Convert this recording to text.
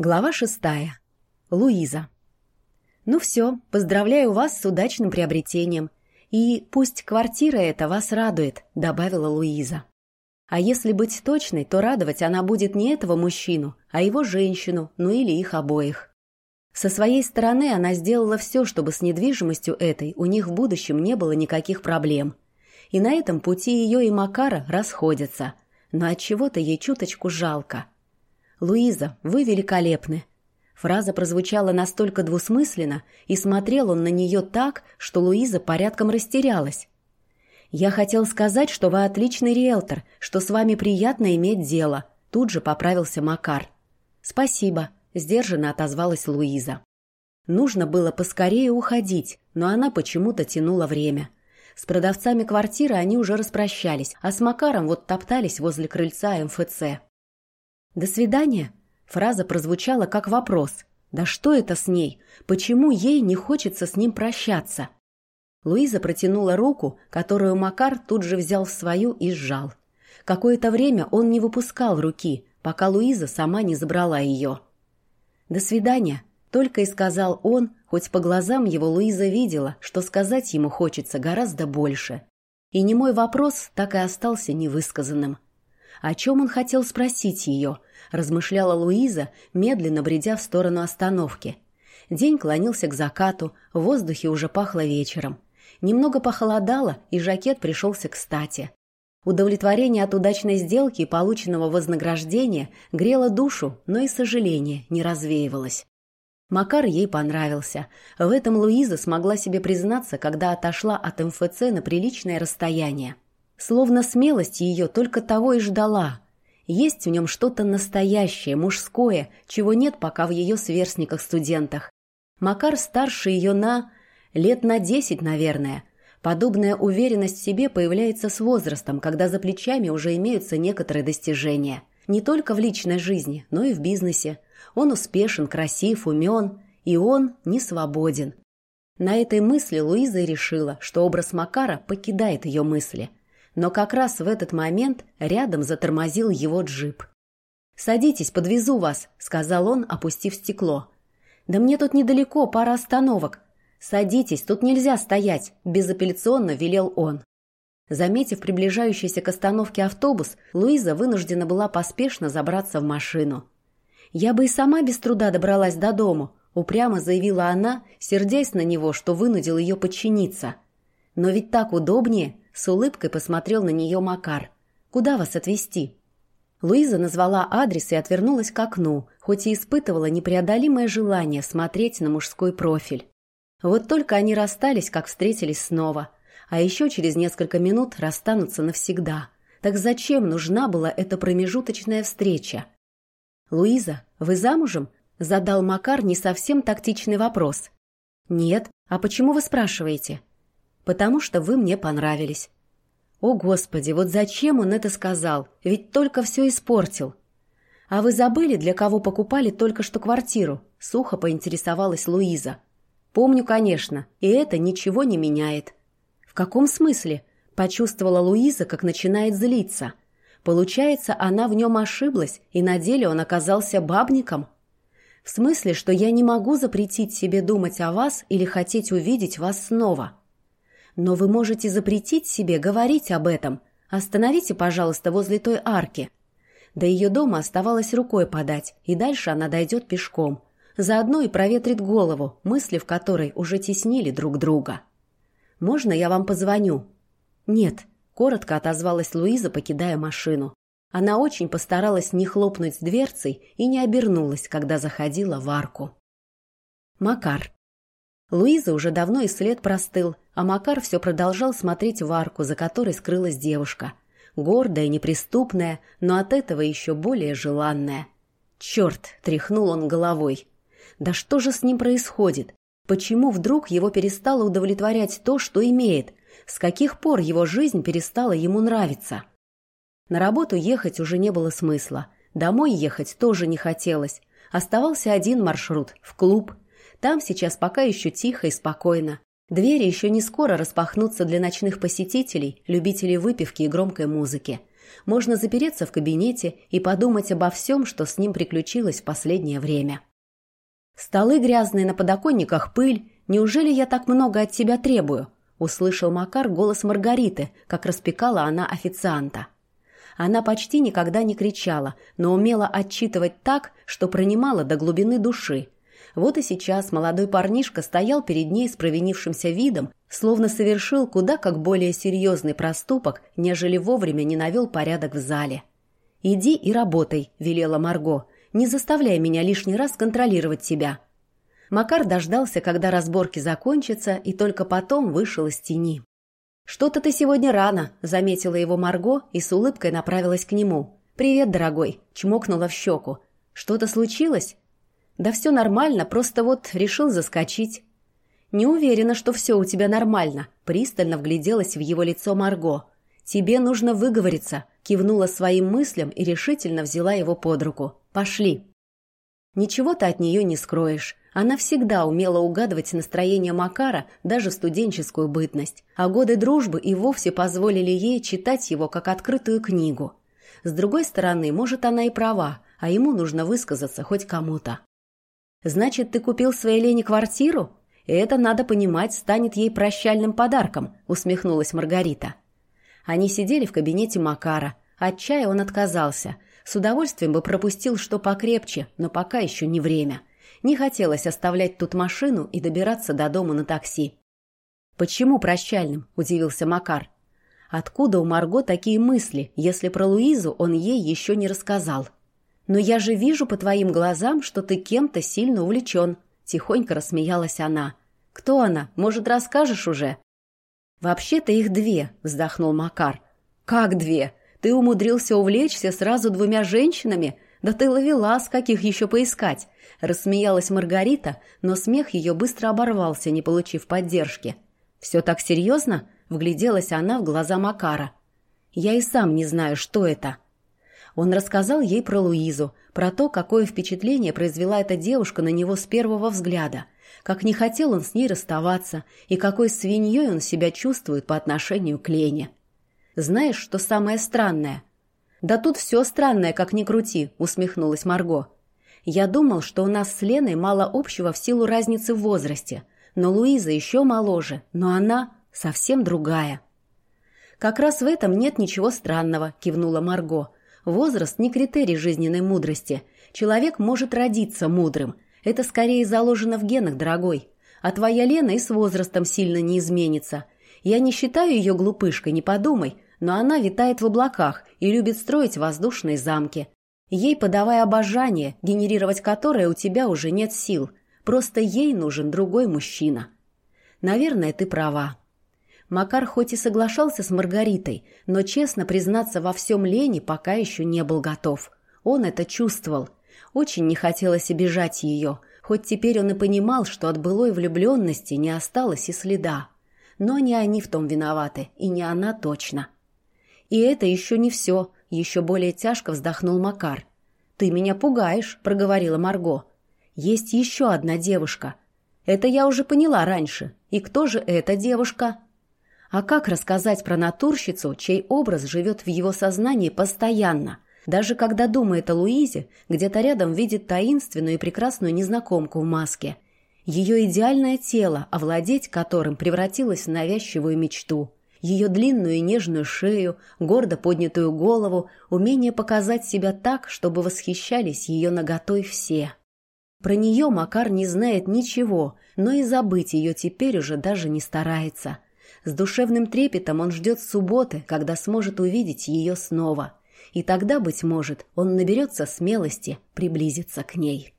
Глава шестая. Луиза. «Ну все, поздравляю вас с удачным приобретением. И пусть квартира эта вас радует», — добавила Луиза. А если быть точной, то радовать она будет не этого мужчину, а его женщину, ну или их обоих. Со своей стороны она сделала все, чтобы с недвижимостью этой у них в будущем не было никаких проблем. И на этом пути ее и Макара расходятся. Но от чего то ей чуточку жалко — «Луиза, вы великолепны!» Фраза прозвучала настолько двусмысленно, и смотрел он на нее так, что Луиза порядком растерялась. «Я хотел сказать, что вы отличный риэлтор, что с вами приятно иметь дело», тут же поправился Макар. «Спасибо», — сдержанно отозвалась Луиза. Нужно было поскорее уходить, но она почему-то тянула время. С продавцами квартиры они уже распрощались, а с Макаром вот топтались возле крыльца МФЦ. «До свидания?» Фраза прозвучала как вопрос. «Да что это с ней? Почему ей не хочется с ним прощаться?» Луиза протянула руку, которую Макар тут же взял в свою и сжал. Какое-то время он не выпускал руки, пока Луиза сама не забрала ее. «До свидания», — только и сказал он, хоть по глазам его Луиза видела, что сказать ему хочется гораздо больше. И немой вопрос так и остался невысказанным. О чем он хотел спросить ее, размышляла Луиза, медленно бредя в сторону остановки. День клонился к закату, в воздухе уже пахло вечером. Немного похолодало, и жакет пришелся кстати. Удовлетворение от удачной сделки и полученного вознаграждения грело душу, но и сожаление не развеивалось. Макар ей понравился. В этом Луиза смогла себе признаться, когда отошла от МФЦ на приличное расстояние. Словно смелость ее только того и ждала. Есть в нем что-то настоящее, мужское, чего нет пока в ее сверстниках-студентах. Макар старше ее на... лет на десять, наверное. Подобная уверенность в себе появляется с возрастом, когда за плечами уже имеются некоторые достижения. Не только в личной жизни, но и в бизнесе. Он успешен, красив, умен, и он не свободен. На этой мысли Луиза решила, что образ Макара покидает ее мысли – но как раз в этот момент рядом затормозил его джип. «Садитесь, подвезу вас», — сказал он, опустив стекло. «Да мне тут недалеко, пара остановок. Садитесь, тут нельзя стоять», — безапелляционно велел он. Заметив приближающийся к остановке автобус, Луиза вынуждена была поспешно забраться в машину. «Я бы и сама без труда добралась до дому», — упрямо заявила она, сердясь на него, что вынудил ее подчиниться. «Но ведь так удобнее», с улыбкой посмотрел на нее Макар. «Куда вас отвезти?» Луиза назвала адрес и отвернулась к окну, хоть и испытывала непреодолимое желание смотреть на мужской профиль. Вот только они расстались, как встретились снова. А еще через несколько минут расстанутся навсегда. Так зачем нужна была эта промежуточная встреча? «Луиза, вы замужем?» – задал Макар не совсем тактичный вопрос. «Нет. А почему вы спрашиваете?» Потому что вы мне понравились». «О, Господи, вот зачем он это сказал? Ведь только все испортил». «А вы забыли, для кого покупали только что квартиру?» — сухо поинтересовалась Луиза. «Помню, конечно, и это ничего не меняет». «В каком смысле?» — почувствовала Луиза, как начинает злиться. «Получается, она в нем ошиблась, и на деле он оказался бабником?» «В смысле, что я не могу запретить себе думать о вас или хотеть увидеть вас снова?» Но вы можете запретить себе говорить об этом. Остановите, пожалуйста, возле той арки. До ее дома оставалось рукой подать, и дальше она дойдет пешком. Заодно и проветрит голову, мысли в которой уже теснили друг друга. «Можно я вам позвоню?» «Нет», — коротко отозвалась Луиза, покидая машину. Она очень постаралась не хлопнуть дверцей и не обернулась, когда заходила в арку. Макар. Луиза уже давно и след простыл, а Макар все продолжал смотреть в арку, за которой скрылась девушка. Гордая, неприступная, но от этого еще более желанная. «Черт!» — тряхнул он головой. «Да что же с ним происходит? Почему вдруг его перестало удовлетворять то, что имеет? С каких пор его жизнь перестала ему нравиться?» На работу ехать уже не было смысла. Домой ехать тоже не хотелось. Оставался один маршрут – в клуб – там сейчас пока еще тихо и спокойно. Двери еще не скоро распахнутся для ночных посетителей, любителей выпивки и громкой музыки. Можно запереться в кабинете и подумать обо всем, что с ним приключилось в последнее время. Столы грязные, на подоконниках пыль. Неужели я так много от тебя требую? Услышал Макар голос Маргариты, как распекала она официанта. Она почти никогда не кричала, но умела отчитывать так, что пронимала до глубины души. Вот и сейчас молодой парнишка стоял перед ней с провинившимся видом, словно совершил куда как более серьезный проступок, нежели вовремя не навел порядок в зале. «Иди и работай», — велела Марго. «Не заставляй меня лишний раз контролировать тебя». Макар дождался, когда разборки закончатся, и только потом вышел из тени. «Что-то ты сегодня рано», — заметила его Марго и с улыбкой направилась к нему. «Привет, дорогой», — чмокнула в щеку. «Что-то случилось?» «Да все нормально, просто вот решил заскочить». «Не уверена, что все у тебя нормально», — пристально вгляделась в его лицо Марго. «Тебе нужно выговориться», — кивнула своим мыслям и решительно взяла его под руку. «Пошли». Ничего ты от нее не скроешь. Она всегда умела угадывать настроение Макара даже в студенческую бытность, а годы дружбы и вовсе позволили ей читать его как открытую книгу. С другой стороны, может, она и права, а ему нужно высказаться хоть кому-то. «Значит, ты купил своей Лене квартиру? И это, надо понимать, станет ей прощальным подарком», — усмехнулась Маргарита. Они сидели в кабинете Макара. От чая он отказался. С удовольствием бы пропустил что покрепче, но пока еще не время. Не хотелось оставлять тут машину и добираться до дома на такси. «Почему прощальным?» – удивился Макар. «Откуда у Марго такие мысли, если про Луизу он ей еще не рассказал?» «Но я же вижу по твоим глазам, что ты кем-то сильно увлечен», – тихонько рассмеялась она. «Кто она? Может, расскажешь уже?» «Вообще-то их две», – вздохнул Макар. «Как две? Ты умудрился увлечься сразу двумя женщинами? Да ты ловелас, каких еще поискать!» Рассмеялась Маргарита, но смех ее быстро оборвался, не получив поддержки. «Все так серьезно?» — вгляделась она в глаза Макара. «Я и сам не знаю, что это». Он рассказал ей про Луизу, про то, какое впечатление произвела эта девушка на него с первого взгляда, как не хотел он с ней расставаться и какой свиньей он себя чувствует по отношению к Лене. «Знаешь, что самое странное?» «Да тут все странное, как ни крути», — усмехнулась Марго. «Я думал, что у нас с Леной мало общего в силу разницы в возрасте, но Луиза еще моложе, но она совсем другая». «Как раз в этом нет ничего странного», — кивнула Марго. «Возраст не критерий жизненной мудрости. Человек может родиться мудрым. Это скорее заложено в генах, дорогой. А твоя Лена и с возрастом сильно не изменится. Я не считаю ее глупышкой, не подумай, но она витает в облаках и любит строить воздушные замки. Ей подавай обожание, генерировать которое у тебя уже нет сил. Просто ей нужен другой мужчина. Наверное, ты права. Макар хоть и соглашался с Маргаритой, но честно признаться во всем Лене пока еще не был готов. Он это чувствовал. Очень не хотелось обижать ее, хоть теперь он и понимал, что от былой влюбленности не осталось и следа. Но не они в том виноваты, и не она точно. И это еще не все, еще более тяжко вздохнул Макар. «Ты меня пугаешь», — проговорила Марго. «Есть еще одна девушка. Это я уже поняла раньше. И кто же эта девушка?» А как рассказать про натурщицу, чей образ живет в его сознании постоянно? Даже когда думает о Луизе, где-то рядом видит таинственную и прекрасную незнакомку в маске. Ее идеальное тело, овладеть которым превратилось в навязчивую мечту ее длинную и нежную шею, гордо поднятую голову, умение показать себя так, чтобы восхищались ее наготой все. Про нее Макар не знает ничего, но и забыть ее теперь уже даже не старается. С душевным трепетом он ждет субботы, когда сможет увидеть ее снова. И тогда, быть может, он наберется смелости приблизиться к ней.